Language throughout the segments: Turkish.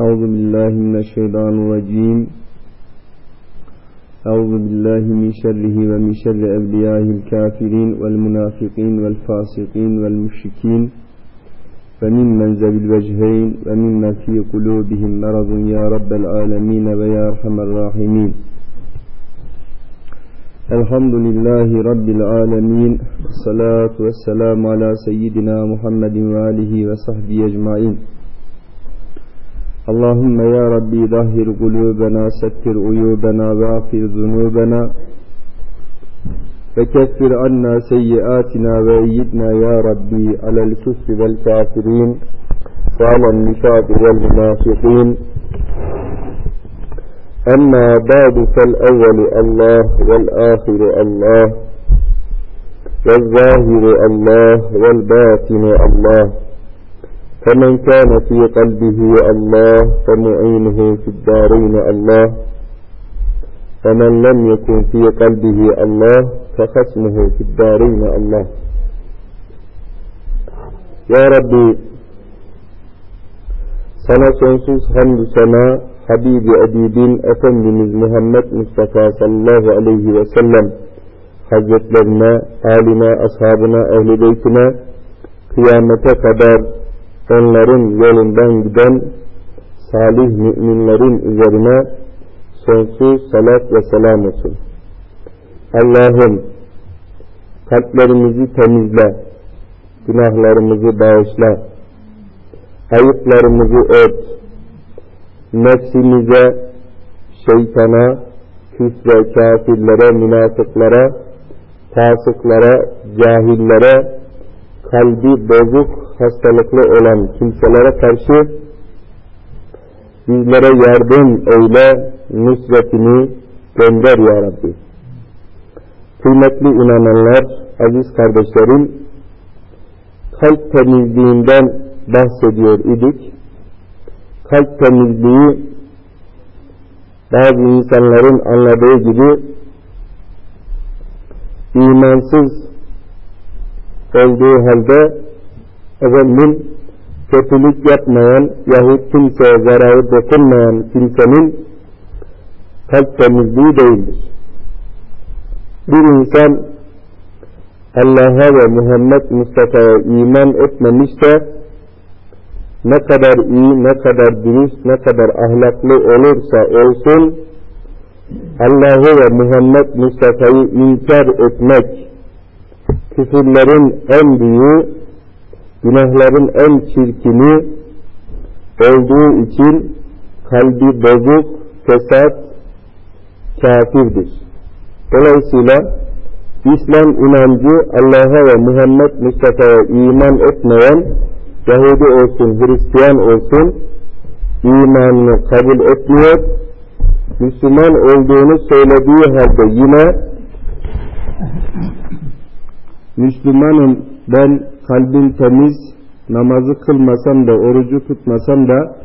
أعوذ بالله من الشيطان الرجيم. أعوذ بالله من شره ومن شر أوليائه الكافرين والمنافقين والفاسقين والمشركين وممن ذوي الوجهين وممن في قلوبهم مرض يا رب العالمين ويا أرحم الراحمين. الحمد لله رب العالمين. والصلاة والسلام على سيدنا محمد وآله وصحبه أجمعين. اللهم يا ربي ظهر قلوبنا ستر عيوبنا واغفر ذنوبنا. وكفر عنا سيئاتنا وأيدنا يا ربي على الكفر والكافرين وعلى النفاق والمنافقين. أما بعد فالأول الله والآخر الله والظاهر الله والباطن الله. فمن كان في قلبه الله فمعينه في الدارين الله. فمن لم يكن في قلبه الله فخصمه في الدارين الله. يا ربي سنة سنسوس حمد سنة حبيب أبي بن من محمد مصطفى صلى الله عليه وسلم. حجت لنا آلنا أصحابنا أهل بيتنا. قيامة قدر onların yolundan giden salih müminlerin üzerine sonsuz salat ve selam olsun. Allah'ım kalplerimizi temizle, günahlarımızı bağışla, ayıplarımızı ört, nefsimize, şeytana, küfre, kafirlere, münafıklara, fasıklara, cahillere, kalbi bozuk, hastalıklı olan kimselere karşı bizlere yardım eyle, nusretini gönder ya Rabbi. Kıymetli inananlar, aziz kardeşlerim, kalp temizliğinden bahsediyor idik. Kalp temizliği bazı insanların anladığı gibi imansız olduğu halde efendim kötülük yapmayan yahut kimseye zararı dokunmayan kimsenin kalp temizliği değildir. Bir insan Allah'a ve Muhammed Mustafa'ya iman etmemişse ne kadar iyi, ne kadar dürüst, ne kadar ahlaklı olursa olsun Allah'ı ve Muhammed Mustafa'yı inkar etmek küfürlerin en büyüğü, günahların en çirkini olduğu için kalbi bozuk, fesat, kafirdir. Dolayısıyla İslam inancı Allah'a ve Muhammed Mustafa'ya iman etmeyen Yahudi olsun, Hristiyan olsun imanını kabul etmiyor. Müslüman olduğunu söylediği halde yine Müslümanım ben kalbim temiz, namazı kılmasam da, orucu tutmasam da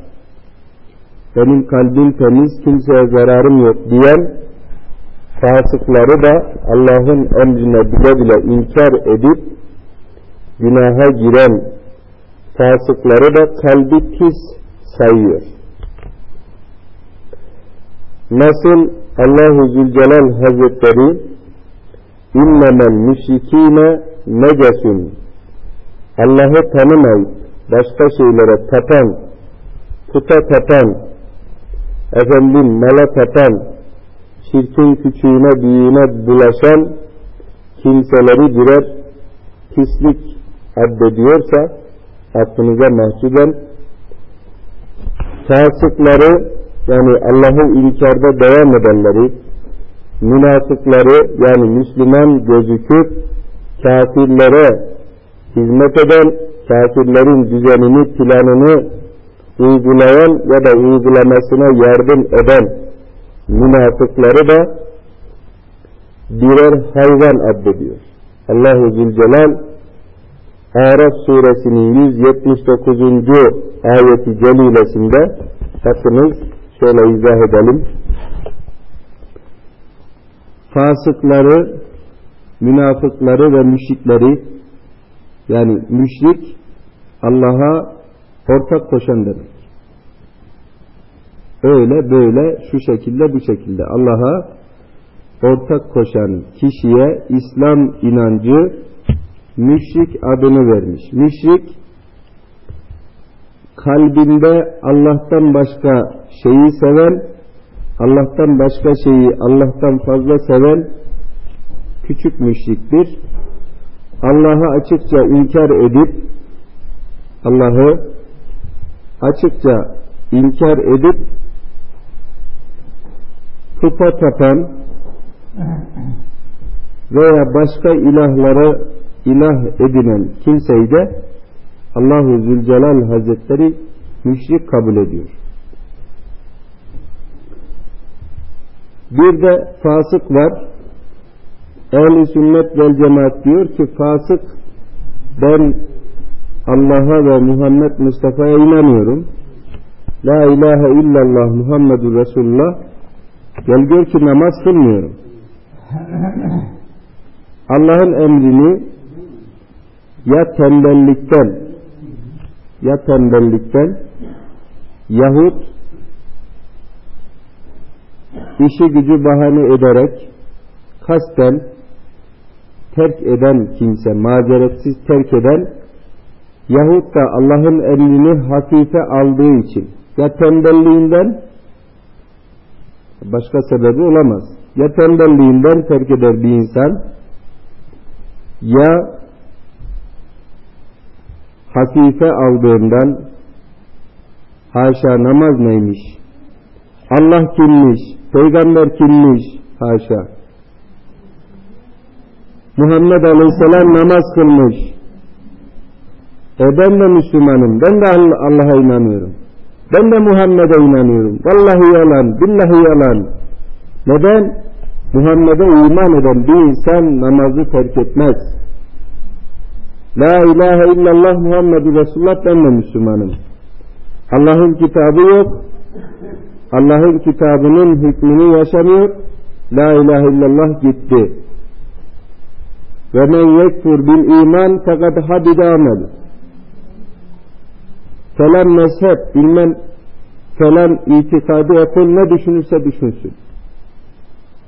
benim kalbim temiz, kimseye zararım yok diyen fasıkları da Allah'ın emrine bile bile inkar edip günaha giren fasıkları da kalbi pis sayıyor. Nasıl Allahu Zülcelal Hazretleri innemel müşrikine necesun Allah'ı tanımayıp başka şeylere tapan, puta tapan, efendim mala tapan, şirkin küçüğüne büyüğüne bulaşan kimseleri birer pislik addediyorsa aklınıza mahsuben fasıkları yani Allah'ı inkarda devam edenleri münafıkları yani Müslüman gözüküp kafirlere hizmet eden, kafirlerin düzenini, planını uygulayan ya da uygulamasına yardım eden münafıkları da birer hayvan addediyor. Allahu Zülcelal Araf suresinin 179. ayeti celilesinde bakınız şöyle izah edelim. Fasıkları, münafıkları ve müşrikleri yani müşrik Allah'a ortak koşan demek. öyle böyle şu şekilde bu şekilde Allah'a ortak koşan kişiye İslam inancı müşrik adını vermiş. Müşrik kalbinde Allah'tan başka şeyi seven, Allah'tan başka şeyi Allah'tan fazla seven küçük müşriktir. Allah'ı açıkça inkar edip Allah'ı açıkça inkar edip puta tapan veya başka ilahları ilah edinen kimseyi de Allahu Zülcelal Hazretleri müşrik kabul ediyor. Bir de fasık var. Ehl-i sünnet vel cemaat diyor ki fasık ben Allah'a ve Muhammed Mustafa'ya inanıyorum. La ilahe illallah Muhammedur Resulullah gel gör ki namaz kılmıyorum. Allah'ın emrini ya tembellikten ya tembellikten yahut işi gücü bahane ederek kasten terk eden kimse, mazeretsiz terk eden yahut da Allah'ın emrini hafife aldığı için ya tembelliğinden başka sebebi olamaz. Ya tembelliğinden terk eder bir insan ya hafife aldığından haşa namaz neymiş? Allah kimmiş? Peygamber kimmiş? Haşa. Muhammed Aleyhisselam namaz kılmış. E ben de Müslümanım. Ben de Allah'a inanıyorum. Ben de Muhammed'e inanıyorum. Vallahi yalan, billahi yalan. Neden? Muhammed'e iman eden bir insan namazı terk etmez. La ilahe illallah Muhammedur Resulullah ben de Müslümanım. Allah'ın kitabı yok. Allah'ın kitabının hükmünü yaşamıyor. La ilahe illallah gitti. Ve men yekfur bil iman fakat habide amel. Falan mezhep bilmem falan itikadı yapın ne düşünürse düşünsün.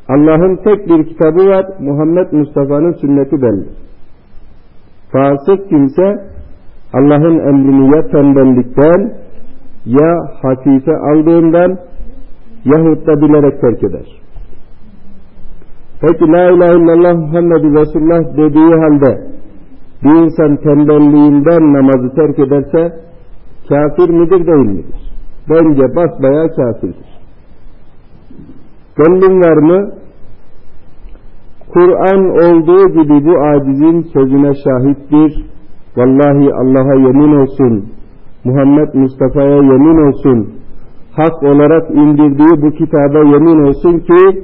Allah'ın tek bir kitabı var. Muhammed Mustafa'nın sünneti belli. Fasık kimse Allah'ın emrini ya tembellikten ya hafife aldığından yahut da bilerek terk eder. Peki la ilahe illallah Muhammed Resulullah dediği halde bir insan tembelliğinden namazı terk ederse kafir midir değil midir? Bence basbayağı kafirdir. Gönlün var mı? Kur'an olduğu gibi bu acizin sözüne şahittir. Vallahi Allah'a yemin olsun, Muhammed Mustafa'ya yemin olsun, hak olarak indirdiği bu kitaba yemin olsun ki,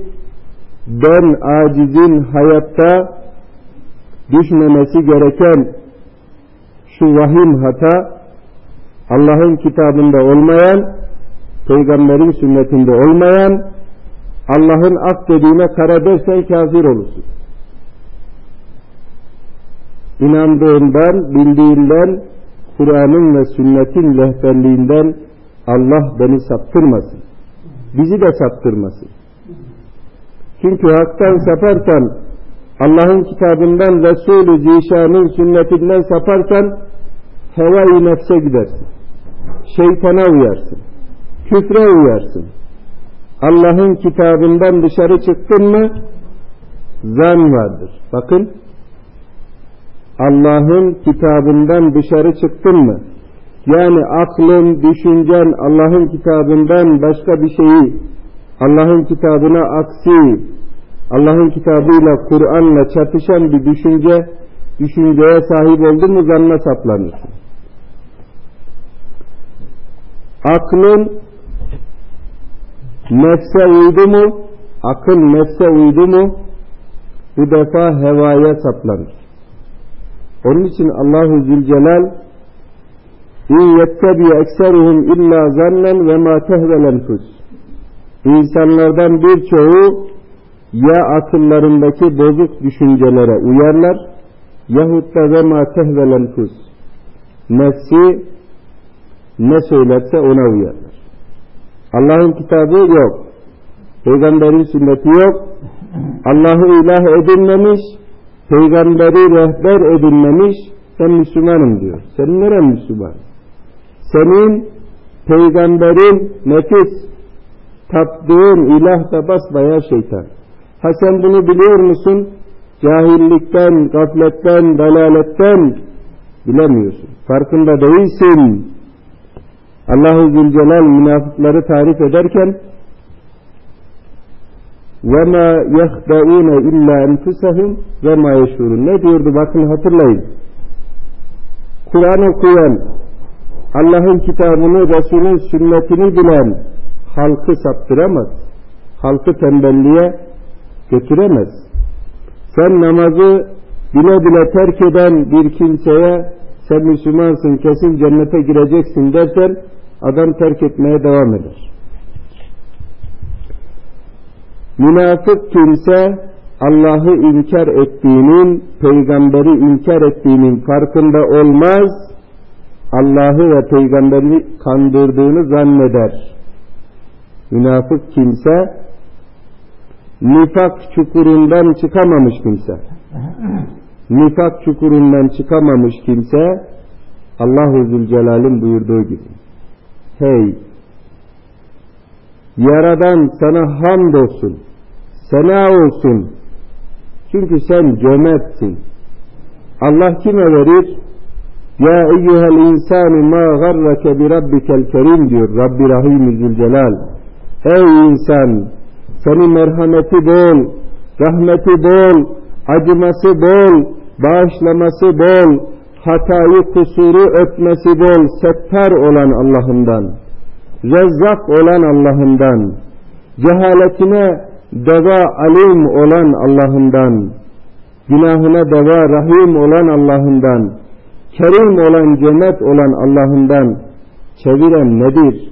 ben acizin hayatta düşmemesi gereken şu vahim hata, Allah'ın kitabında olmayan, peygamberin sünnetinde olmayan, Allah'ın ak dediğine kara dersen kafir olursun. İnandığından, bildiğinden, Kur'an'ın ve sünnetin rehberliğinden Allah beni saptırmasın. Bizi de saptırmasın. Çünkü haktan saparsan, Allah'ın kitabından Resulü Zişan'ın sünnetinden saparsan, heva-i nefse gidersin. Şeytana uyarsın. Küfre uyarsın. Allah'ın kitabından dışarı çıktın mı zan vardır. Bakın Allah'ın kitabından dışarı çıktın mı? Yani aklın, düşüncen Allah'ın kitabından başka bir şeyi Allah'ın kitabına aksi Allah'ın kitabıyla Kur'an'la çatışan bir düşünce düşünceye sahip oldun mu zanna saplanırsın. Aklın nefse uydu mu, akıl nefse uydu mu, bu defa hevaya saplanır. Onun için Allahu Zülcelal İn yettebi ekseruhum illa zannen ve ma tehvel. İnsanlardan birçoğu ya akıllarındaki bozuk düşüncelere uyarlar yahut da ve ma tehvel enfus. Nefsi ne söylerse ona uyarlar. Allah'ın kitabı yok. Peygamberin sünneti yok. Allah'ı ilah edinmemiş, peygamberi rehber edinmemiş, sen Müslümanım diyor. Senin neren Müslüman? Senin peygamberin nefis taptığın ilah da basbaya şeytan. Ha sen bunu biliyor musun? Cahillikten, gafletten, dalaletten bilemiyorsun. Farkında değilsin. Allahu Zülcelal münafıkları tarif ederken وَمَا يَخْدَعُونَ اِلَّا اَنْفُسَهُمْ وَمَا يَشْعُرُونَ Ne diyordu bakın hatırlayın. Kur'an okuyan, Allah'ın kitabını, Resul'ün sünnetini bilen halkı saptıramaz. Halkı tembelliğe götüremez. Sen namazı bile bile terk eden bir kimseye sen Müslümansın kesin cennete gireceksin dersen adam terk etmeye devam eder. Münafık kimse Allah'ı inkar ettiğinin, peygamberi inkar ettiğinin farkında olmaz, Allah'ı ve peygamberi kandırdığını zanneder. Münafık kimse, nifak çukurundan çıkamamış kimse. Nifak çukurundan çıkamamış kimse, Allahu Zülcelal'in buyurduğu gibi. Hey! Yaradan sana hamd olsun Sena olsun. Çünkü sen cömertsin. Allah kime verir? Ya eyyuhel insanu ma garrake bi rabbikel kerim diyor Rabbi Rahim Zülcelal. Ey insan senin merhameti bol, rahmeti bol, acıması bol, bağışlaması bol, hatayı kusuru öpmesi bol, settar olan Allah'ından, rezzak olan Allah'ından, cehaletine deva alim olan Allah'ından, günahına deva rahim olan Allah'ından, kerim olan cennet olan Allah'ından çeviren nedir?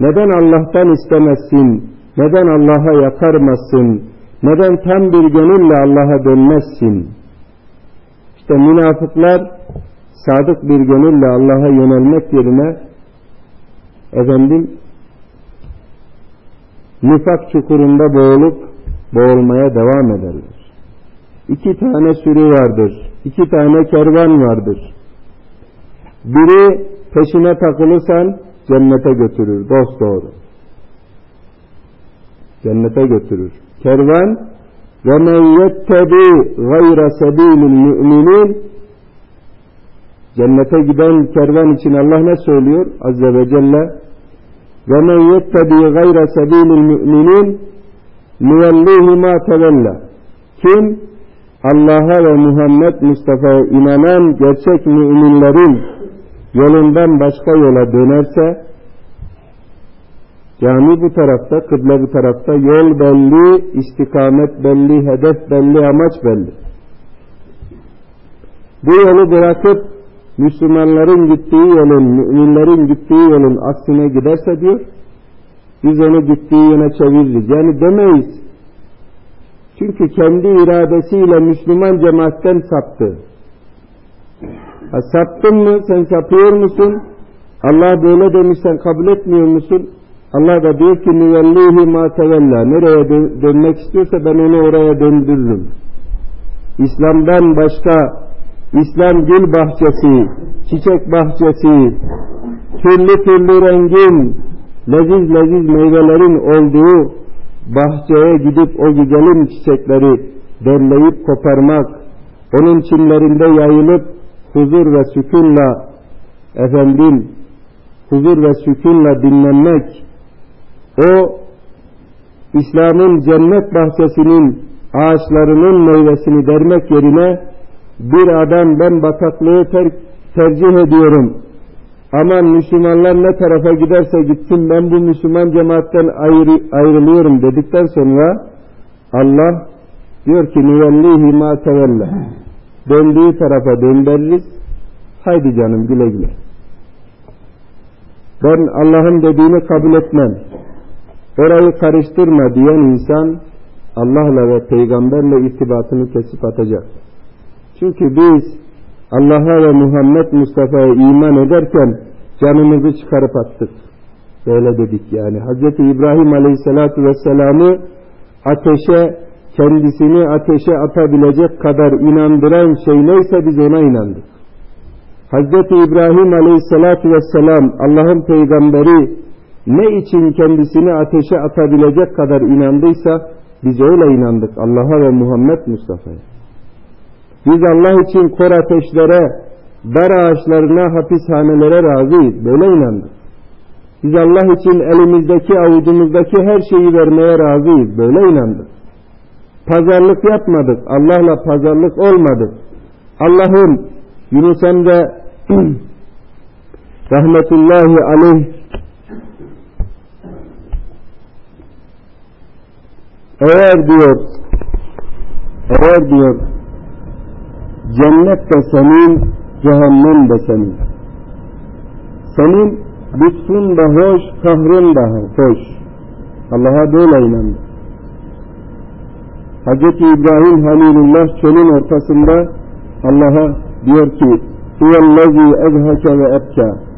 Neden Allah'tan istemezsin? Neden Allah'a yakarmazsın? Neden tam bir gönülle Allah'a dönmezsin? İşte münafıklar sadık bir gönülle Allah'a yönelmek yerine efendim nifak çukurunda boğulup boğulmaya devam ederler. İki tane sürü vardır. iki tane kervan vardır. Biri peşine takılırsan cennete götürür dost doğru. Cennete götürür. Kervan ve men yettebi gayra sebilil müminin Cennete giden kervan için Allah ne söylüyor? Azze ve Celle ve men yettebi gayra sebilil müminin nüvellihi ma tevella kim Allah'a ve Muhammed Mustafa'ya inanan gerçek müminlerin yolundan başka yola dönerse cami bu tarafta, kıble bu tarafta, yol belli, istikamet belli, hedef belli, amaç belli. Bu yolu bırakıp Müslümanların gittiği yolun, müminlerin gittiği yolun aksine giderse diyor, biz onu gittiği yöne çeviririz. Yani demeyiz. Çünkü kendi iradesiyle Müslüman cemaatten saptı. Ha, saptın mı? Sen sapıyor musun? Allah böyle demiş sen kabul etmiyor musun? Allah da diyor ki nüvellihi ma tevella. Nereye dönmek istiyorsa ben onu oraya döndürürüm. İslam'dan başka İslam gül bahçesi, çiçek bahçesi, türlü türlü rengin, leziz leziz meyvelerin olduğu bahçeye gidip o güzelim çiçekleri derleyip koparmak, onun çimlerinde yayılıp huzur ve sükunla efendim huzur ve sükunla dinlenmek o İslam'ın cennet bahçesinin ağaçlarının meyvesini dermek yerine bir adam ben bataklığı ter tercih ediyorum. Aman Müslümanlar ne tarafa giderse gitsin ben bu Müslüman cemaatten ayrı, ayrılıyorum. dedikten sonra Allah diyor ki nüvellihi ma tevelle. Döndüğü tarafa döndürürüz. Haydi canım güle güle. Ben Allah'ın dediğini kabul etmem orayı karıştırma diyen insan Allah'la ve peygamberle irtibatını kesip atacak. Çünkü biz Allah'a ve Muhammed Mustafa'ya iman ederken canımızı çıkarıp attık. Böyle dedik yani. Hz. İbrahim Aleyhisselatü Vesselam'ı ateşe, kendisini ateşe atabilecek kadar inandıran şey neyse biz ona inandık. Hz. İbrahim Aleyhisselatü Vesselam Allah'ın peygamberi ne için kendisini ateşe atabilecek kadar inandıysa biz öyle inandık Allah'a ve Muhammed Mustafa'ya. Biz Allah için kor ateşlere, dar ağaçlarına, hapishanelere razıyız. Böyle inandık. Biz Allah için elimizdeki, avucumuzdaki her şeyi vermeye razıyız. Böyle inandık. Pazarlık yapmadık. Allah'la pazarlık olmadık. Allah'ın Yunus Emre rahmetullahi aleyh eğer diyor. Eğer diyor. Cennet de senin cehennem de senin. Senin lütfun da hoş kahrın da hoş. Allah'a böyle inandı Hz. İbrahim Halilullah çölün ortasında Allah'a diyor ki huvellezî ezheke ve ebkâ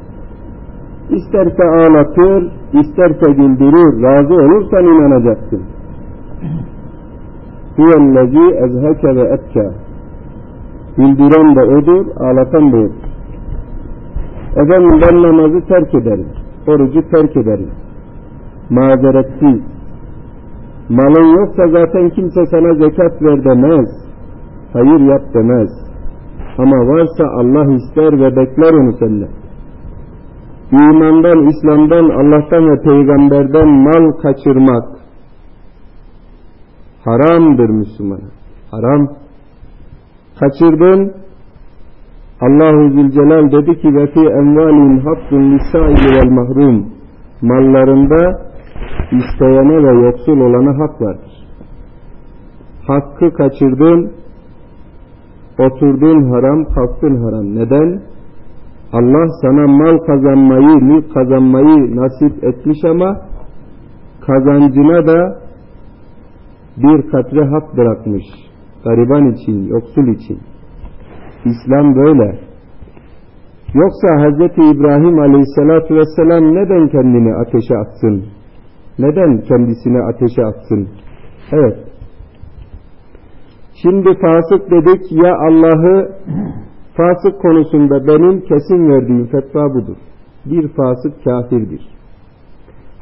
İsterse ağlatır, isterse güldürür, razı olursan inanacaksın. Huvellezî ezheke ve ebkâ Güldüren de odur, ağlatan da odur. Efendim ben namazı terk ederim, orucu terk ederim. Mazeretsiz. Malın yoksa zaten kimse sana zekat ver demez. Hayır yap demez. Ama varsa Allah ister ve bekler onu senden. İmandan, İslam'dan, Allah'tan ve Peygamber'den mal kaçırmak haramdır Müslüman. Haram. Kaçırdın. Allahu Zülcelal dedi ki ve fi envalin hakkun lisaili vel mahrum mallarında isteyene ve yoksul olana hak vardır. Hakkı kaçırdın, oturdun haram, kalktın haram. Neden? Allah sana mal kazanmayı, mülk kazanmayı nasip etmiş ama kazancına da bir katre hak bırakmış. Gariban için, yoksul için. İslam böyle. Yoksa Hz. İbrahim Aleyhisselatü Vesselam neden kendini ateşe atsın? Neden kendisini ateşe atsın? Evet. Şimdi fasık dedik ya Allah'ı fasık konusunda benim kesin verdiğim fetva budur. Bir fasık kafirdir.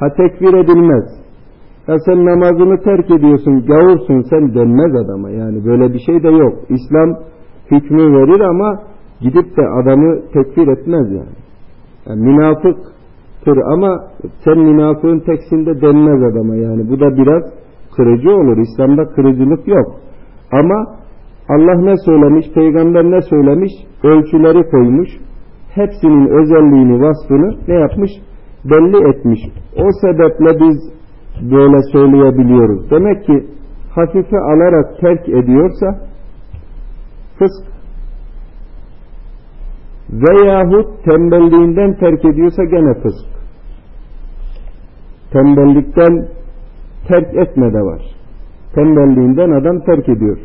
Ha tekfir edilmez. Ya sen namazını terk ediyorsun, gavursun sen denmez adama. Yani böyle bir şey de yok. İslam hükmü verir ama gidip de adamı tekfir etmez yani. yani münafıktır ama sen münafığın teksinde denmez adama yani. Bu da biraz kırıcı olur. İslam'da kırıcılık yok. Ama Allah ne söylemiş, peygamber ne söylemiş, ölçüleri koymuş. Hepsinin özelliğini, vasfını ne yapmış? Belli etmiş. O sebeple biz böyle söyleyebiliyoruz. Demek ki hafife alarak terk ediyorsa fısk veyahut tembelliğinden terk ediyorsa gene fısk. Tembellikten terk etme de var. Tembelliğinden adam terk ediyor.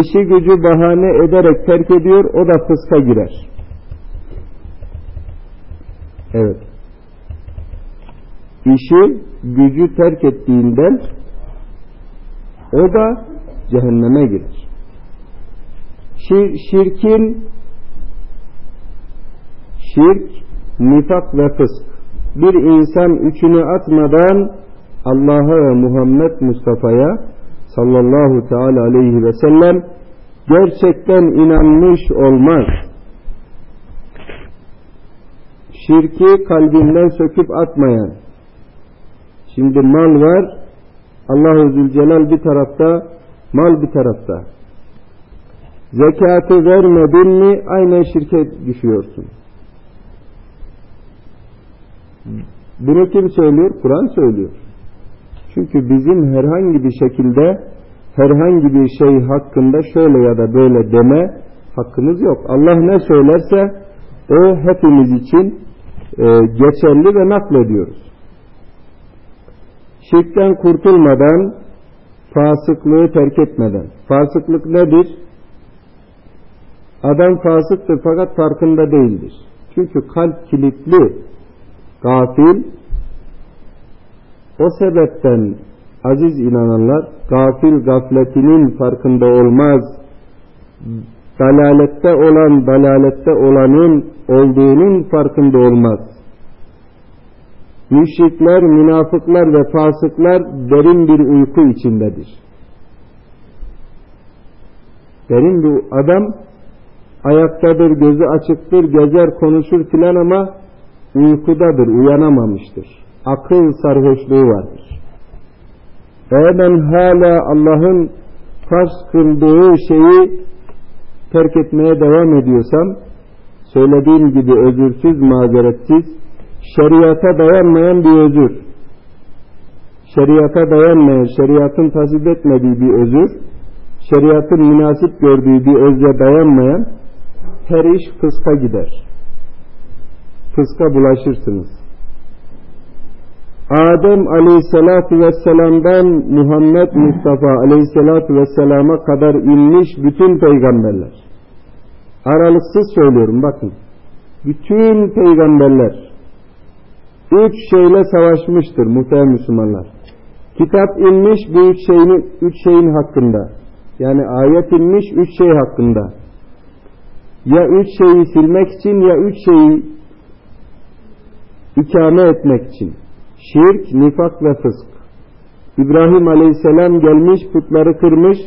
İşi gücü bahane ederek terk ediyor, o da fıska girer. Evet. İşi gücü terk ettiğinden o da cehenneme girer. Şir, şirkin şirk, nifak ve fısk. Bir insan üçünü atmadan Allah'a ve Muhammed Mustafa'ya sallallahu teala aleyhi ve sellem gerçekten inanmış olmaz. Şirki kalbinden söküp atmayan. Şimdi mal var. Allahu Zülcelal bir tarafta, mal bir tarafta. Zekatı vermedin mi aynen şirke düşüyorsun. Bunu kim söylüyor? Kur'an söylüyor. Çünkü bizim herhangi bir şekilde herhangi bir şey hakkında şöyle ya da böyle deme hakkımız yok. Allah ne söylerse o hepimiz için e, geçerli ve naklediyoruz. Şirkten kurtulmadan, fasıklığı terk etmeden. Fasıklık nedir? Adam fasıktır fakat farkında değildir. Çünkü kalp kilitli, gafil, O sebepten aziz inananlar gafil gafletinin farkında olmaz. Dalalette olan dalalette olanın olduğunun farkında olmaz. Müşrikler, münafıklar ve fasıklar derin bir uyku içindedir. Derin bir adam ayaktadır, gözü açıktır, gezer, konuşur filan ama uykudadır, uyanamamıştır. Akıl sarhoşluğu vardır. Eğer ben hala Allah'ın farz kıldığı şeyi terk etmeye devam ediyorsam, söylediğim gibi özürsüz, mazeretsiz, şeriata dayanmayan bir özür, şeriata dayanmayan, şeriatın tasvip etmediği bir özür, şeriatın münasip gördüğü bir özre dayanmayan her iş fıska gider. Fıska bulaşırsınız. Adem aleyhissalatu vesselam'dan Muhammed Mustafa aleyhissalatu vesselama kadar inmiş bütün peygamberler. Aralıksız söylüyorum bakın. Bütün peygamberler üç şeyle savaşmıştır muhtemelen Müslümanlar. Kitap inmiş bu üç şeyin, üç şeyin hakkında. Yani ayet inmiş üç şey hakkında. Ya üç şeyi silmek için ya üç şeyi ikame etmek için. Şirk, nifak ve fısk. İbrahim aleyhisselam gelmiş putları kırmış,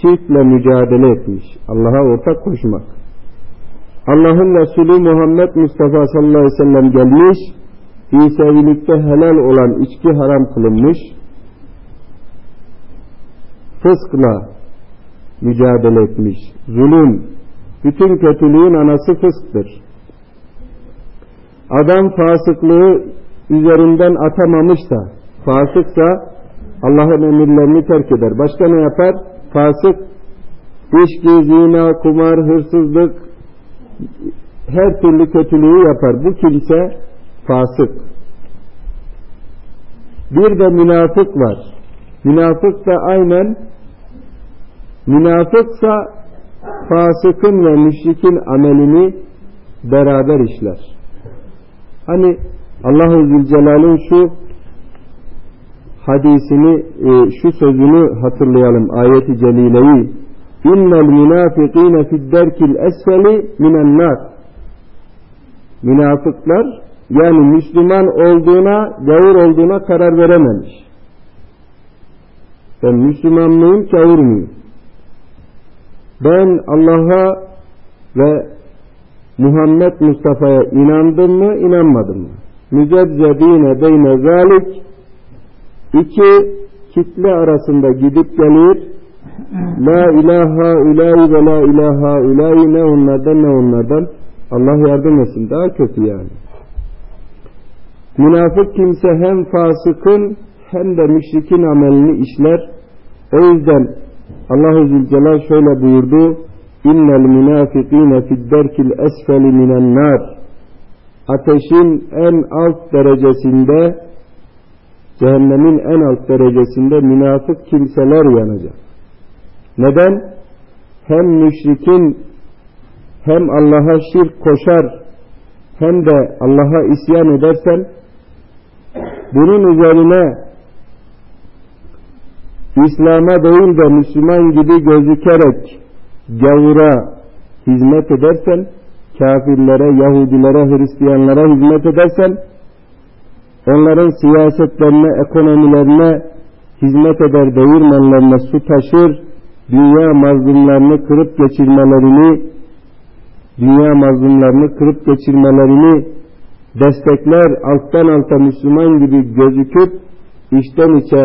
şirkle mücadele etmiş. Allah'a ortak koşmak. Allah'ın Resulü Muhammed Mustafa sallallahu aleyhi ve sellem gelmiş, İsavilikte helal olan içki haram kılınmış, fıskla mücadele etmiş. Zulüm, bütün kötülüğün anası fısktır. Adam fasıklığı üzerinden atamamışsa, fasıksa Allah'ın emirlerini terk eder. Başka ne yapar? Fasık, içki, zina, kumar, hırsızlık, her türlü kötülüğü yapar. Bu kimse fasık. Bir de münafık var. Münafık da aynen münafıksa fasıkın ve müşrikin amelini beraber işler. Hani Allah-u Zülcelal'in şu hadisini, e, şu sözünü hatırlayalım ayeti celileyi. İnnel münafikine fidderkil esfeli minen nar. Münafıklar yani Müslüman olduğuna, gavur olduğuna karar verememiş. Ben Müslüman mıyım, gavur muyum? Ben Allah'a ve Muhammed Mustafa'ya inandım mı, inanmadım mı? Mücezzebine beyne zalik iki kitle arasında gidip gelir La ilaha ilahi ve la ilaha ilahi ne onlardan ne onlardan Allah yardım etsin daha kötü yani. Münafık kimse hem fasıkın hem de müşrikin amelini işler. O yüzden Allah-u Zülcelal şöyle buyurdu. İnnel münafikine fidderkil esfeli minen nar. Ateşin en alt derecesinde cehennemin en alt derecesinde münafık kimseler yanacak. Neden? Hem müşrikin hem Allah'a şirk koşar hem de Allah'a isyan edersen bunun üzerine İslam'a değil de Müslüman gibi gözükerek gavura hizmet edersen, kafirlere, Yahudilere, Hristiyanlara hizmet edersen, onların siyasetlerine, ekonomilerine hizmet eder, değirmenlerine su taşır, dünya mazlumlarını kırıp geçirmelerini, dünya mazlumlarını kırıp geçirmelerini destekler, alttan alta Müslüman gibi gözüküp, içten içe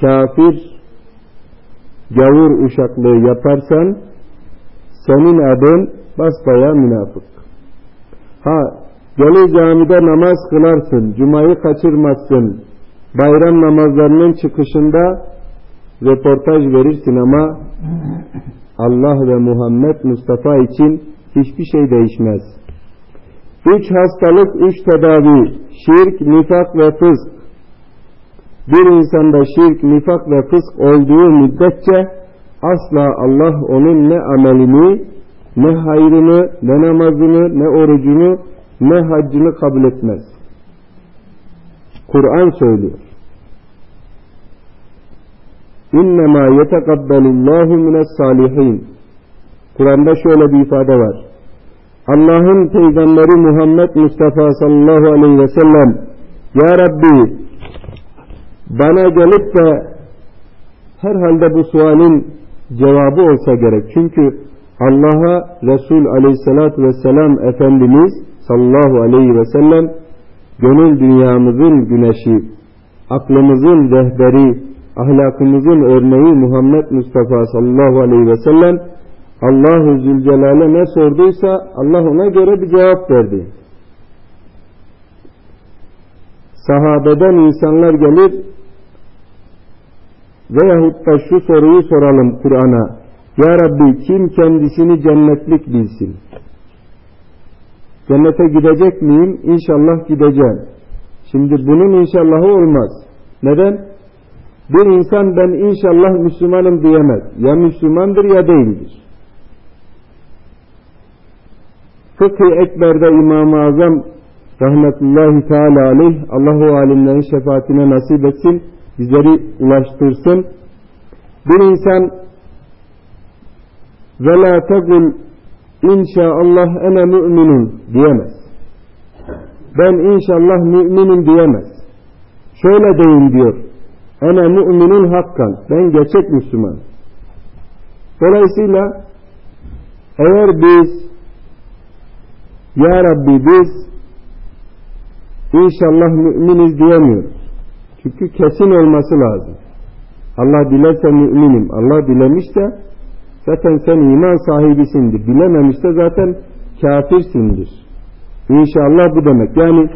kafir, gavur uşaklığı yaparsan senin adın basbaya münafık. Ha geli camide namaz kılarsın, cumayı kaçırmazsın, bayram namazlarının çıkışında röportaj verirsin ama Allah ve Muhammed Mustafa için hiçbir şey değişmez. Üç hastalık, üç tedavi, şirk, nifak ve fısk bir insanda şirk, nifak ve fısk olduğu müddetçe asla Allah onun ne amelini, ne hayrını, ne namazını, ne orucunu, ne haccını kabul etmez. Kur'an söylüyor. İnnemâ yetekabbelullâhu mines salihin. Kur'an'da şöyle bir ifade var. Allah'ın peygamberi Muhammed Mustafa sallallahu aleyhi ve sellem Ya Rabbi bana gelip de herhalde bu sualin cevabı olsa gerek. Çünkü Allah'a Resul aleyhissalatü vesselam Efendimiz sallallahu aleyhi ve sellem gönül dünyamızın güneşi, aklımızın rehberi, ahlakımızın örneği Muhammed Mustafa sallallahu aleyhi ve sellem Allah-u Zülcelal'e ne sorduysa Allah ona göre bir cevap verdi. Sahabeden insanlar gelir veyahut da şu soruyu soralım Kur'an'a. Ya Rabbi kim kendisini cennetlik bilsin? Cennete gidecek miyim? İnşallah gideceğim. Şimdi bunun inşallahı olmaz. Neden? Bir insan ben inşallah Müslümanım diyemez. Ya Müslümandır ya değildir. Fıkhi Ekber'de İmam-ı Azam rahmetullahi teala aleyh Allah o alimlerin şefaatine nasip etsin bizleri ulaştırsın. Bir insan ve la tegul inşaallah ene müminun diyemez. Ben inşallah müminim diyemez. Şöyle deyin diyor. Ene müminun hakkan. Ben gerçek Müslüman. Dolayısıyla eğer biz Ya Rabbi biz inşallah müminiz diyemiyoruz. Çünkü kesin olması lazım. Allah dilerse müminim. Allah dilemişse zaten sen iman sahibisindir. Bilememişse zaten kafirsindir. İnşallah bu demek. Yani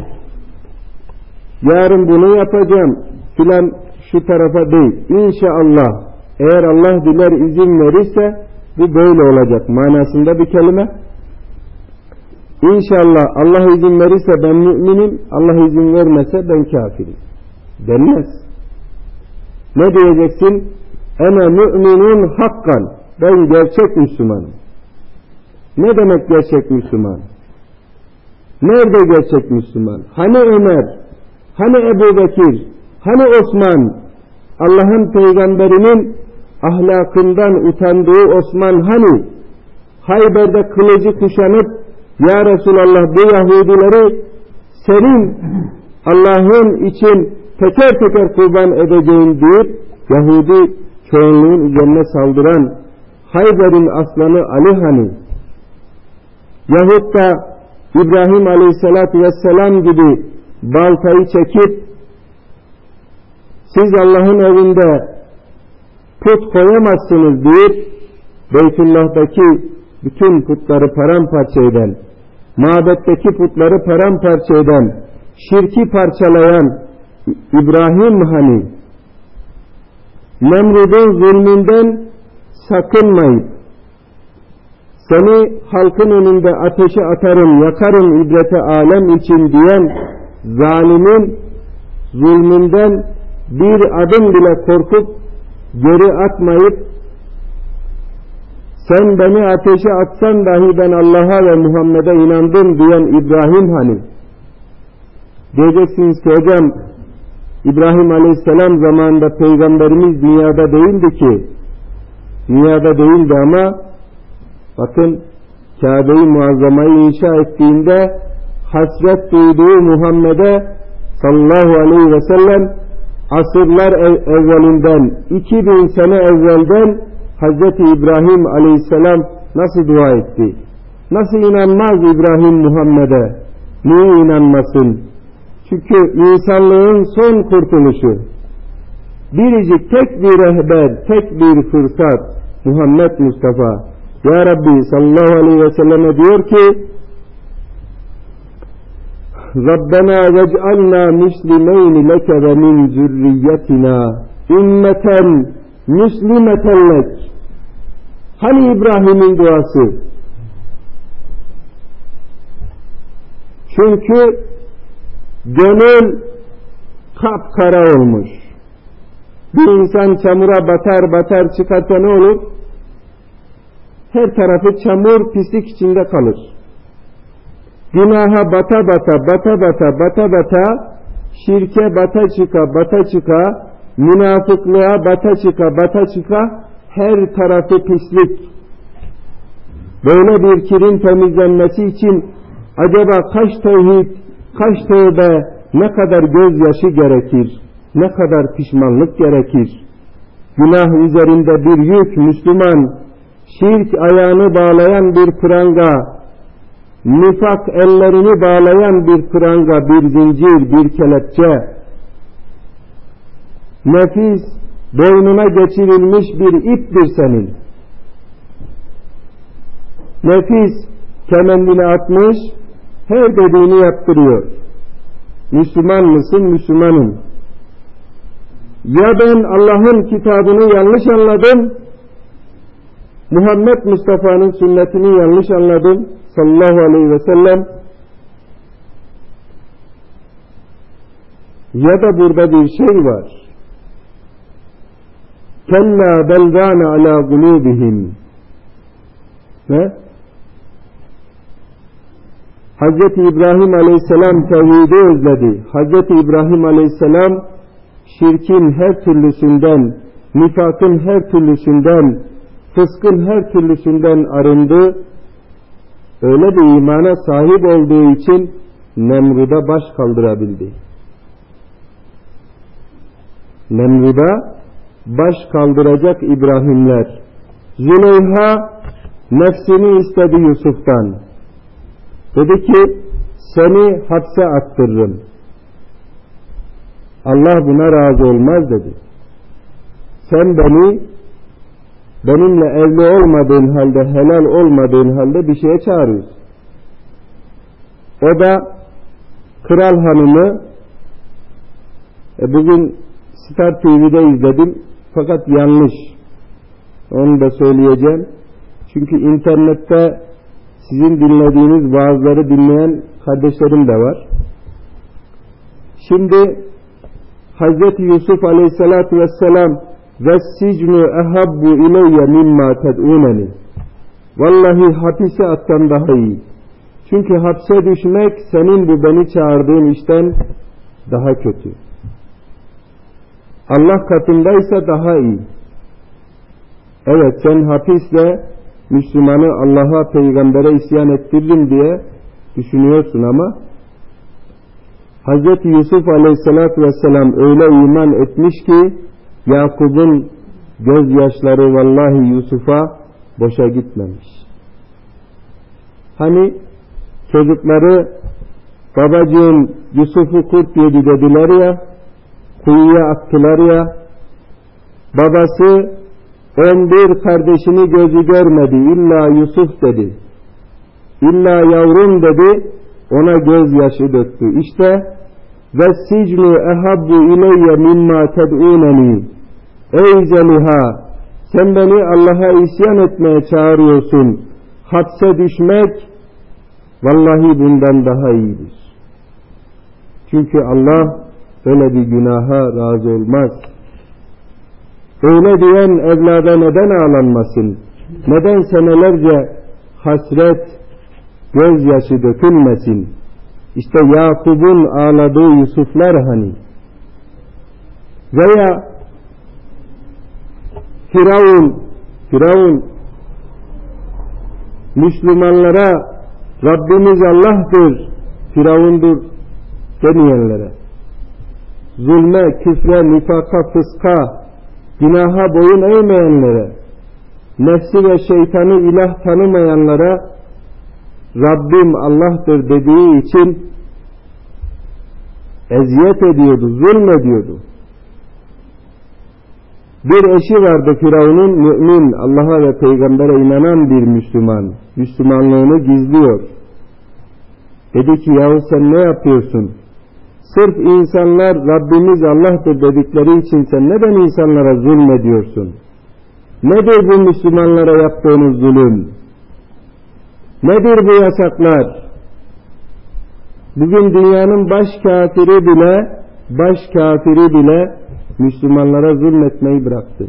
yarın bunu yapacağım filan şu tarafa değil. İnşallah eğer Allah diler izin verirse bu böyle olacak manasında bir kelime. İnşallah Allah izin verirse ben müminim, Allah izin vermese ben kafirim. Denmez. Ne diyeceksin? Ene müminun hakkan. Ben gerçek Müslümanım. Ne demek gerçek Müslüman? Nerede gerçek Müslüman? Hani Ömer? Hani Ebu Bekir? Hani Osman? Allah'ın peygamberinin ahlakından utandığı Osman hani? Hayber'de kılıcı kuşanıp Ya Resulallah bu Yahudileri senin Allah'ın için teker teker kurban edeceğim deyip Yahudi çoğunluğun üzerine saldıran Hayber'in aslanı Ali Hani yahut da İbrahim Aleyhisselatü Vesselam gibi baltayı çekip siz Allah'ın evinde put koyamazsınız deyip Beytullah'taki bütün putları paramparça eden, mabetteki putları paramparça eden, şirki parçalayan İbrahim hani Nemrud'un zulmünden sakınmayıp seni halkın önünde ateşe atarım, yakarım ibrete alem için diyen zalimin zulmünden bir adım bile korkup geri atmayıp sen beni ateşe atsan dahi ben Allah'a ve Muhammed'e inandım diyen İbrahim hani. Diyeceksiniz ki hocam İbrahim Aleyhisselam zamanında peygamberimiz dünyada değildi ki. Dünyada değildi ama bakın Kabe-i Muazzama'yı inşa ettiğinde hasret duyduğu Muhammed'e sallallahu aleyhi ve sellem asırlar evvelinden 2000 sene evvelden Hazreti İbrahim aleyhisselam nasıl dua etti? Nasıl inanmaz İbrahim Muhammed'e? Niye inanmasın? Çünkü insanlığın son kurtuluşu biricik tek bir rehber, tek bir fırsat Muhammed Mustafa Ya Rabbi sallallahu aleyhi ve selleme diyor ki Rabbena vec'alna müslimeyni leke ve min zürriyetina ümmeten müslimeten lek Hani İbrahim'in duası? Çünkü gönül kapkara olmuş. Bir insan çamura batar batar çıkarsa ne olur? Her tarafı çamur pislik içinde kalır. Günaha bata bata bata bata bata bata şirke bata çıka bata çıka münafıklığa bata çıka bata çıka her tarafı pislik. Böyle bir kirin temizlenmesi için acaba kaç tevhid, kaç tövbe, ne kadar gözyaşı gerekir, ne kadar pişmanlık gerekir. Günah üzerinde bir yük Müslüman, şirk ayağını bağlayan bir pranga, nifak ellerini bağlayan bir pranga, bir zincir, bir kelepçe, nefis boynuna geçirilmiş bir iptir senin. Nefis kemendini atmış, her dediğini yaptırıyor. Müslüman mısın? Müslümanım. Ya ben Allah'ın kitabını yanlış anladım, Muhammed Mustafa'nın sünnetini yanlış anladım sallallahu aleyhi ve sellem ya da burada bir şey var. Kella belgâne ala gulûbihim ve Hz. İbrahim aleyhisselam tevhidi özledi. Hz. İbrahim aleyhisselam şirkin her türlüsünden, nifakın her türlüsünden, fıskın her türlüsünden arındı. Öyle bir imana sahip olduğu için Nemrud'a baş kaldırabildi. Nemrud'a baş kaldıracak İbrahimler. Züleyha nefsini istedi Yusuf'tan. Dedi ki seni hapse attırırım. Allah buna razı olmaz dedi. Sen beni benimle evli olmadığın halde, helal olmadığın halde bir şeye çağırıyorsun. O da kral hanımı e, bugün Star TV'de izledim fakat yanlış. Onu da söyleyeceğim. Çünkü internette sizin dinlediğiniz vaazları dinleyen kardeşlerim de var. Şimdi Hz. Yusuf aleyhissalatu vesselam ve sicnu ehabbu ileyye mimma ted'uneni vallahi hapise atsan daha iyi. Çünkü hapse düşmek senin bu beni çağırdığın işten daha kötü. Allah katındaysa daha iyi. Evet sen hapisle Müslümanı Allah'a peygambere isyan ettiririm diye düşünüyorsun ama Hz. Yusuf aleyhissalatü vesselam öyle iman etmiş ki Yakup'un gözyaşları vallahi Yusuf'a boşa gitmemiş. Hani çocukları babacığım Yusuf'u kurt yedi dediler ya kuyuya attılar ya. Babası on bir kardeşini gözü görmedi illa Yusuf dedi. İlla yavrum dedi ona gözyaşı döktü. İşte ve sicnu ehabbu ileyye mimma ted'uneni ey Zeliha sen beni Allah'a isyan etmeye çağırıyorsun. Hapse düşmek vallahi bundan daha iyidir. Çünkü Allah böyle bir günaha razı olmaz. Öyle diyen evlada neden ağlanmasın? Neden senelerce hasret, gözyaşı dökülmesin? İşte Yakup'un ağladığı Yusuflar hani. Veya Firavun, Firavun Müslümanlara Rabbimiz Allah'tır, Firavundur demeyenlere zulme, küfre, nifaka, fıska, günaha boyun eğmeyenlere, nefsi ve şeytanı ilah tanımayanlara Rabbim Allah'tır dediği için eziyet ediyordu, zulmediyordu. Bir eşi vardı Firavun'un mümin, Allah'a ve peygambere inanan bir Müslüman. Müslümanlığını gizliyor. Dedi ki yahu sen ne yapıyorsun? Sırf insanlar Rabbimiz Allah'tır dedikleri için sen neden insanlara zulmediyorsun? Nedir bu Müslümanlara yaptığınız zulüm? Nedir bu yasaklar? Bugün dünyanın baş kafiri bile baş kafiri bile Müslümanlara zulmetmeyi bıraktı.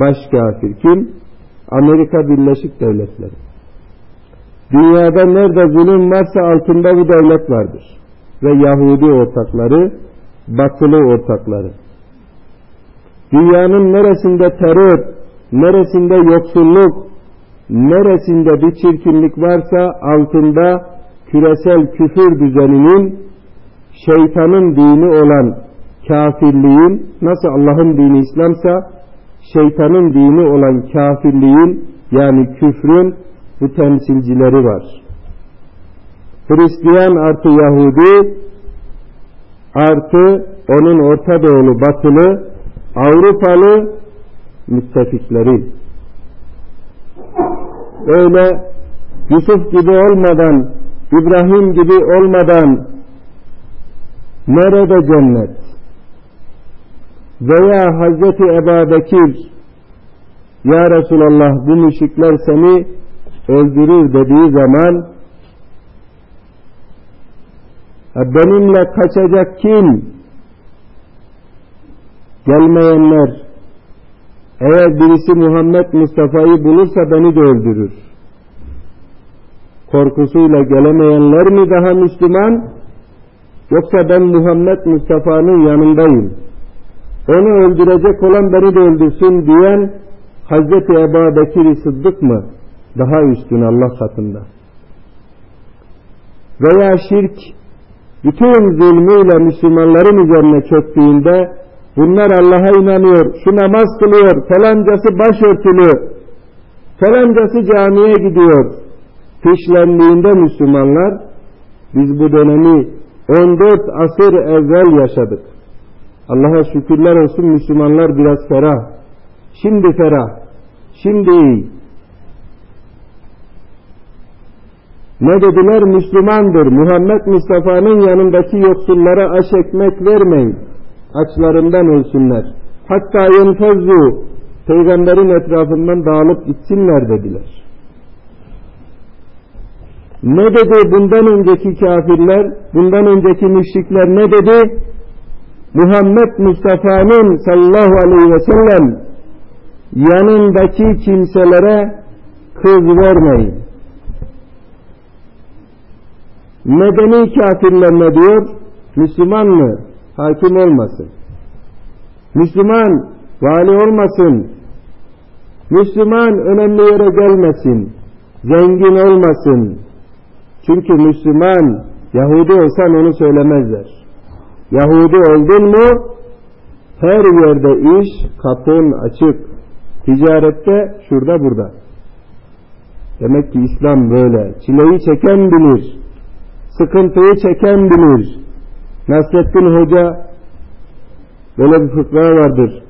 Baş kafir kim? Amerika Birleşik Devletleri. Dünyada nerede zulüm varsa altında bu devlet vardır ve Yahudi ortakları, batılı ortakları. dünyanın neresinde terör, neresinde yoksulluk, neresinde bir çirkinlik varsa altında küresel küfür düzeninin şeytanın dini olan kafirliğin nasıl Allah'ın dini İslamsa şeytanın dini olan kafirliğin yani küfrün bu temsilcileri var. Hristiyan artı Yahudi artı onun Orta Doğulu batılı Avrupalı müttefikleri. Öyle Yusuf gibi olmadan, İbrahim gibi olmadan nerede cennet? Veya Hazreti Ebu Bekir Ya Resulallah bu müşrikler seni öldürür dediği zaman benimle kaçacak kim? Gelmeyenler. Eğer birisi Muhammed Mustafa'yı bulursa beni de öldürür. Korkusuyla gelemeyenler mi daha Müslüman? Yoksa ben Muhammed Mustafa'nın yanındayım. Onu öldürecek olan beni de öldürsün diyen Hazreti Ebu Bekir Sıddık mı? Daha üstün Allah katında. Veya şirk bütün zulmüyle Müslümanların üzerine çöktüğünde bunlar Allah'a inanıyor, şu namaz kılıyor, falancası başörtülü, falancası camiye gidiyor. Fişlendiğinde Müslümanlar biz bu dönemi 14 asır evvel yaşadık. Allah'a şükürler olsun Müslümanlar biraz ferah. Şimdi ferah. Şimdi iyi. Ne dediler? Müslümandır. Muhammed Mustafa'nın yanındaki yoksullara aş ekmek vermeyin. Açlarından ölsünler. Hatta yenfezzu peygamberin etrafından dağılıp gitsinler dediler. Ne dedi bundan önceki kafirler, bundan önceki müşrikler ne dedi? Muhammed Mustafa'nın sallallahu aleyhi ve sellem yanındaki kimselere kız vermeyin. Medeni kafirler ne diyor? Müslüman mı? Hakim olmasın. Müslüman vali olmasın. Müslüman önemli yere gelmesin. Zengin olmasın. Çünkü Müslüman Yahudi olsan onu söylemezler. Yahudi oldun mu her yerde iş kapın açık. Ticarette şurada burada. Demek ki İslam böyle. Çileyi çeken bilir. Sıkıntıyı çeken bilir. Nasrettin Hoca böyle bir fıkra vardır.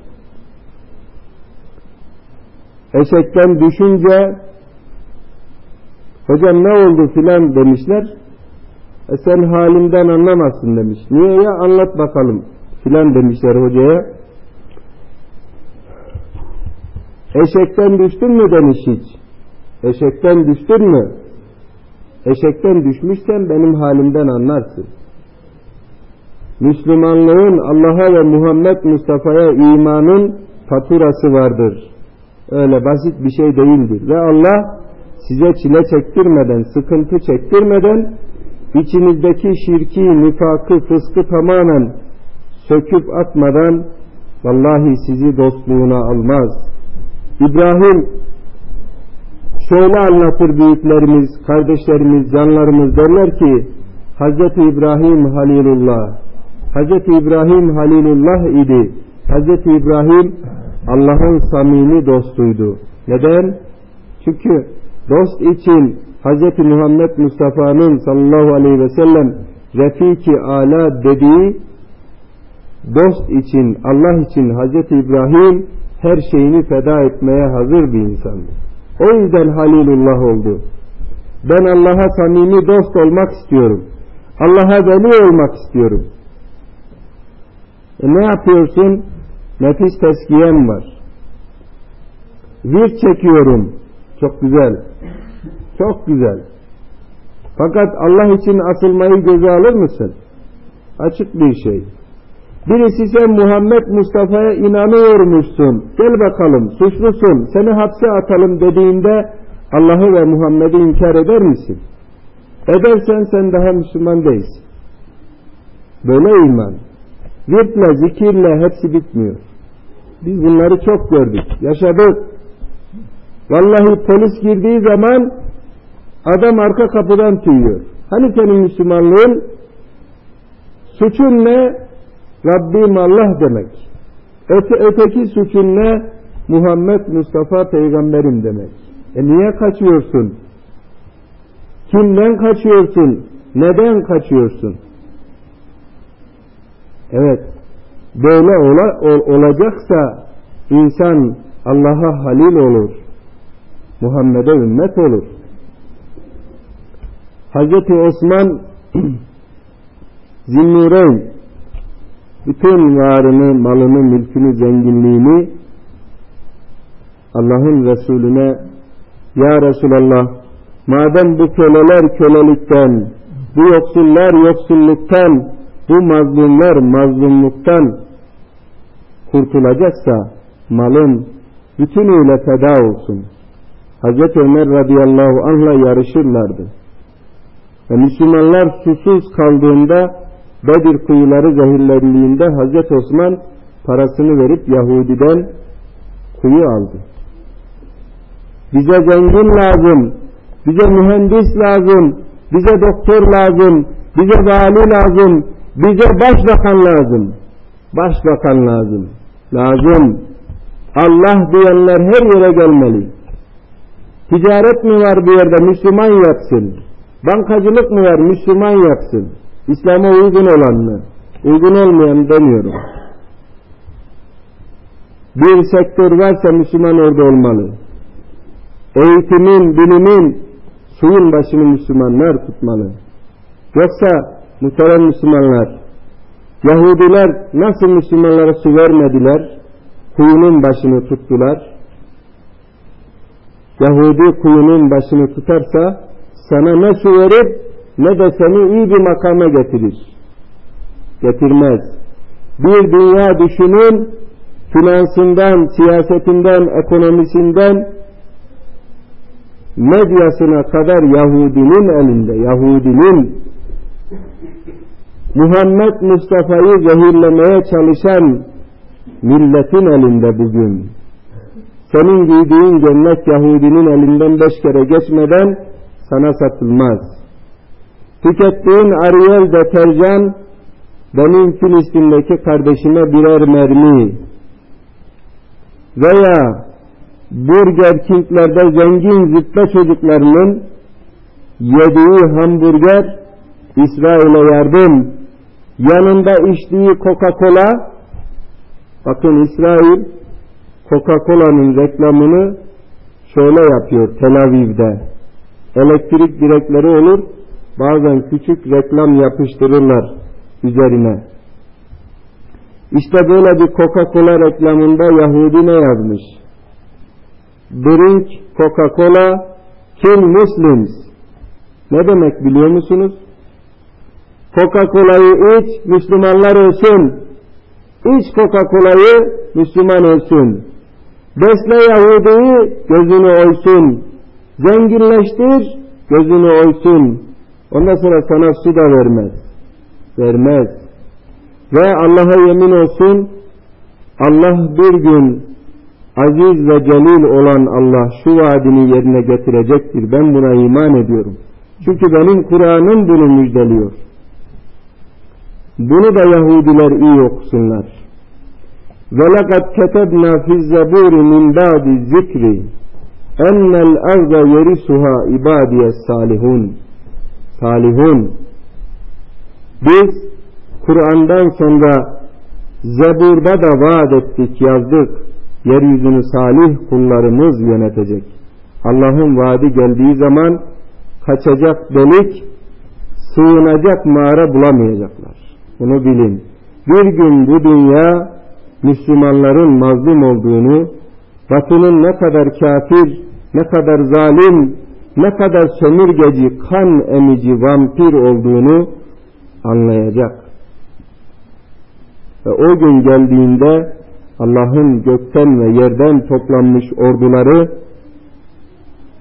Eşekten düşünce hocam ne oldu filan demişler. E sen halimden anlamazsın demiş. Niye ya anlat bakalım filan demişler hocaya. Eşekten düştün mü demiş hiç. Eşekten düştün mü? Eşekten düşmüşsen benim halimden anlarsın. Müslümanlığın Allah'a ve Muhammed Mustafa'ya imanın faturası vardır. Öyle basit bir şey değildir. Ve Allah size çile çektirmeden, sıkıntı çektirmeden içinizdeki şirki, nifakı, fıskı tamamen söküp atmadan vallahi sizi dostluğuna almaz. İbrahim şöyle anlatır büyüklerimiz, kardeşlerimiz, canlarımız derler ki Hz. İbrahim Halilullah Hz. İbrahim Halilullah idi. Hz. İbrahim Allah'ın samimi dostuydu. Neden? Çünkü dost için Hz. Muhammed Mustafa'nın sallallahu aleyhi ve sellem Refiki ala dediği dost için, Allah için Hz. İbrahim her şeyini feda etmeye hazır bir insandı. O yüzden Halilullah oldu. Ben Allah'a samimi dost olmak istiyorum. Allah'a veli olmak istiyorum. E ne yapıyorsun? Nefis teskiyem var. Virt çekiyorum. Çok güzel. Çok güzel. Fakat Allah için asılmayı göze alır mısın? Açık bir şey. Birisi sen Muhammed Mustafa'ya inanıyormuşsun. Gel bakalım suçlusun seni hapse atalım dediğinde Allah'ı ve Muhammed'i inkar eder misin? Edersen sen daha Müslüman değilsin. Böyle iman. Virtle, zikirle hepsi bitmiyor. Biz bunları çok gördük, yaşadık. Vallahi polis girdiği zaman adam arka kapıdan tüyüyor. Hani senin Müslümanlığın? Suçun ne? Rabbim Allah demek. Öte, öteki suçun ne? Muhammed Mustafa peygamberim demek. E niye kaçıyorsun? Kimden kaçıyorsun? Neden kaçıyorsun? Evet, böyle ola, ol, olacaksa insan Allah'a halil olur. Muhammed'e ümmet olur. Hazreti Osman Zinnureyn bütün varını, malını, mülkünü, zenginliğini Allah'ın Resulüne Ya Resulallah madem bu köleler kölelikten, bu yoksullar yoksulluktan, bu mazlumlar mazlumluktan kurtulacaksa malın bütünüyle feda olsun. Hazreti Ömer radıyallahu anh'la yarışırlardı. Ve Müslümanlar susuz kaldığında Bedir kuyuları zehirlendiğinde Hazreti Osman parasını verip Yahudi'den kuyu aldı. Bize zengin lazım, bize mühendis lazım, bize doktor lazım, bize vali lazım, bize başbakan lazım. Başbakan lazım. Lazım. Allah diyenler her yere gelmeli. Ticaret mi var bir yerde Müslüman yapsın. Bankacılık mı var Müslüman yapsın. İslam'a uygun olan mı? Uygun olmayan demiyorum. Bir sektör varsa Müslüman orada olmalı. Eğitimin, bilimin, suyun başını Müslümanlar tutmalı. Yoksa muhterem Müslümanlar, Yahudiler nasıl Müslümanlara su vermediler? Kuyunun başını tuttular. Yahudi kuyunun başını tutarsa sana ne su verir ne de seni iyi bir makama getirir. Getirmez. Bir dünya düşünün, finansından, siyasetinden, ekonomisinden, medyasına kadar Yahudinin elinde, Yahudinin Muhammed Mustafa'yı zehirlemeye çalışan milletin elinde bugün. Senin giydiğin gömlek Yahudinin elinden beş kere geçmeden sana satılmaz. Tükettiğin Ariel deterjan benim Filistin'deki kardeşime birer mermi veya Burger King'lerde zengin züppe çocuklarının yediği hamburger İsrail'e yardım yanında içtiği Coca-Cola. Bakın İsrail Coca-Cola'nın reklamını şöyle yapıyor Tel Aviv'de. Elektrik direkleri olur bazen küçük reklam yapıştırırlar üzerine işte böyle bir Coca-Cola reklamında Yahudi ne yazmış drink Coca-Cola kill Muslims ne demek biliyor musunuz Coca-Cola'yı iç, Müslümanlar ölsün. İç Coca-Cola'yı, Müslüman ölsün. Besle Yahudi'yi, gözünü oysun. Zenginleştir, gözünü oysun. Ondan sonra sana su da vermez. Vermez. Ve Allah'a yemin olsun, Allah bir gün aziz ve celil olan Allah şu vaadini yerine getirecektir. Ben buna iman ediyorum. Çünkü benim Kur'an'ım bunu müjdeliyor. Bunu da Yahudiler iyi okusunlar. وَلَقَدْ كَتَبْنَا فِي الزَّبُورِ مِنْ بَعْدِ الذِّكْرِ اَنَّ الْاَرْضَ يَرِسُهَا اِبَادِيَ salihun. Salihun. Biz Kur'an'dan sonra Zebur'da da vaat ettik, yazdık. Yeryüzünü salih kullarımız yönetecek. Allah'ın vaadi geldiği zaman kaçacak delik, sığınacak mağara bulamayacaklar. Bunu bilin. Bir gün bu dünya Müslümanların mazlum olduğunu, Batı'nın ne kadar kafir, ne kadar zalim, ne kadar sömürgeci, kan emici, vampir olduğunu anlayacak. Ve o gün geldiğinde Allah'ın gökten ve yerden toplanmış orduları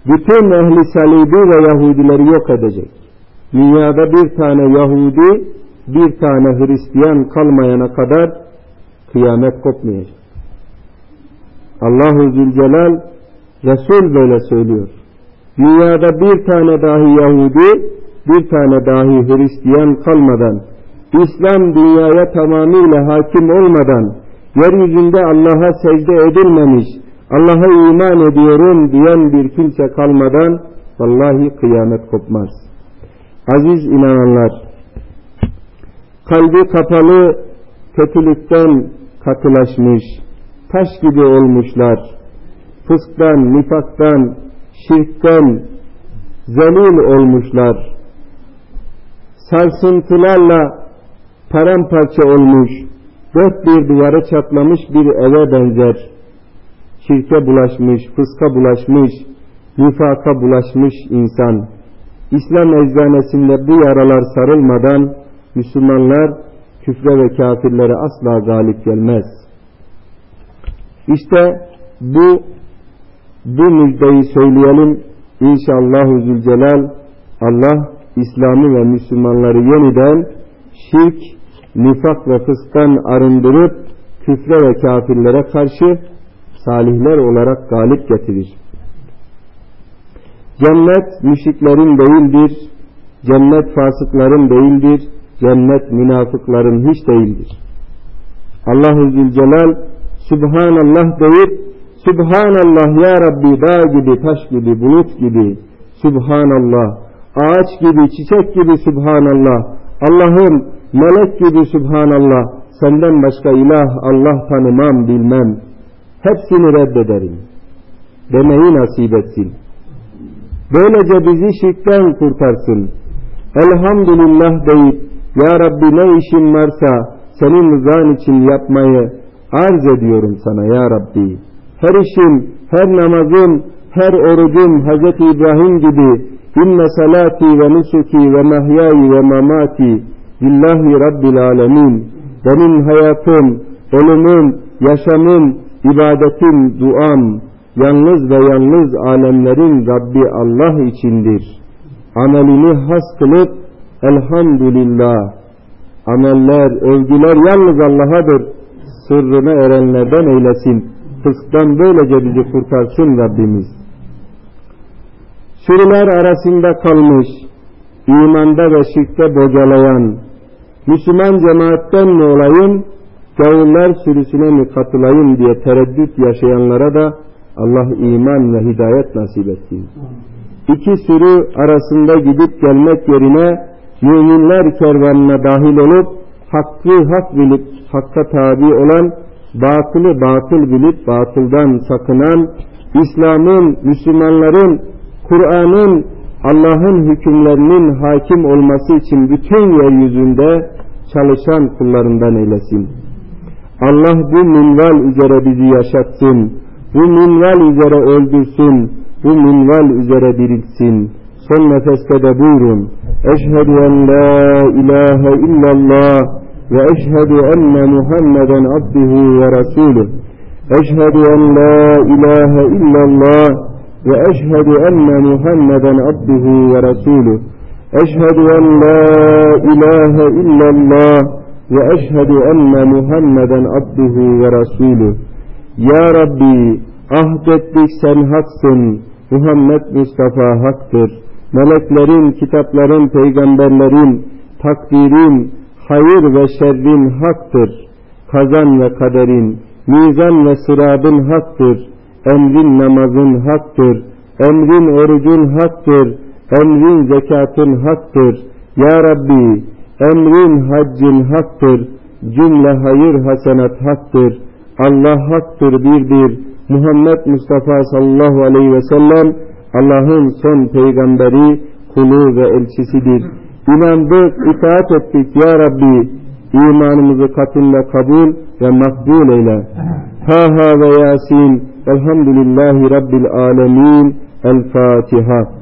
bütün ehli salibi ve Yahudileri yok edecek. Dünyada bir tane Yahudi bir tane Hristiyan kalmayana kadar kıyamet kopmayacak. Allahu Zülcelal Resul böyle söylüyor. Dünyada bir tane dahi Yahudi, bir tane dahi Hristiyan kalmadan, İslam dünyaya tamamıyla hakim olmadan, yeryüzünde Allah'a secde edilmemiş, Allah'a iman ediyorum diyen bir kimse kalmadan, vallahi kıyamet kopmaz. Aziz inananlar, kalbi kapalı, kötülükten katılaşmış, taş gibi olmuşlar, fısktan, nifaktan, şirkten zelil olmuşlar, sarsıntılarla paramparça olmuş, dört bir duvarı çatlamış bir eve benzer, şirke bulaşmış, fıska bulaşmış, nifaka bulaşmış insan, İslam eczanesinde bu yaralar sarılmadan Müslümanlar küfre ve kafirlere asla galip gelmez. İşte bu bu müjdeyi söyleyelim. İnşallah Zülcelal Allah İslam'ı ve Müslümanları yeniden şirk, nifak ve fısktan arındırıp küfre ve kafirlere karşı salihler olarak galip getirir. Cennet müşriklerin değildir, cennet fasıkların değildir, cennet münafıkların hiç değildir. Allahu Zülcelal Subhanallah deyip Subhanallah ya Rabbi dağ gibi, taş gibi, bulut gibi Subhanallah ağaç gibi, çiçek gibi Subhanallah Allah'ım melek gibi Subhanallah senden başka ilah Allah tanımam bilmem hepsini reddederim demeyi nasip etsin. Böylece bizi şirkten kurtarsın. Elhamdülillah deyip Ya Rabbi ne işin varsa senin rızan için yapmayı arz ediyorum sana Ya Rabbi. Her işim, her namazım, her orucum Hz. İbrahim gibi inne salati ve nusuki ve mahyayi ve mamati lillahi rabbil alemin. Benim hayatım, ölümüm, yaşamım, ibadetim, duam, yalnız ve yalnız alemlerin Rabbi Allah içindir. Amelini has kılıp elhamdülillah ameller, övgüler yalnız Allah'adır. Sırrına erenlerden eylesin. Fısktan böylece bizi kurtarsın Rabbimiz. Sürüler arasında kalmış, imanda ve şirkte bocalayan, Müslüman cemaatten mi olayım, gavurlar sürüsüne mi katılayım diye tereddüt yaşayanlara da Allah iman ve hidayet nasip etsin. İki sürü arasında gidip gelmek yerine müminler kervanına dahil olup hakkı hak bilip hakka tabi olan, batılı batıl bilip batıldan sakınan, İslam'ın, Müslümanların, Kur'an'ın, Allah'ın hükümlerinin hakim olması için bütün yeryüzünde çalışan kullarından eylesin. Allah bu minval üzere bizi yaşatsın bu minval üzere öldürsün, bu minval üzere diriltsin. Son nefeste de buyurun. Eşhedü en la ilahe illallah abduhu ve rasulü. Eşhedü en la ilahe illallah ve eşhedü enne Muhammeden abduhu ve rasulü. Eşhedü en la ilahe illallah ve eşhedü enne Muhammeden abduhu ve rasulü. Ya Rabbi ahdettik sen haksın, Muhammed Mustafa haktır. Meleklerin, kitapların, peygamberlerin, takdirin, hayır ve şerrin haktır. Kazan ve kaderin, mizan ve sıradın haktır. Emrin namazın haktır. Emrin orucun haktır. Emrin zekatın haktır. Ya Rabbi, emrin haccın haktır. Cümle hayır hasenat haktır. Allah haktır birdir. Muhammed Mustafa sallallahu aleyhi ve sellem Allah'ın son peygamberi, kulu ve elçisidir. İnandık, itaat ettik ya Rabbi. İmanımızı katınla kabul ve makbul eyle. Taha ve Yasin. Elhamdülillahi Rabbil alemin. El Fatiha.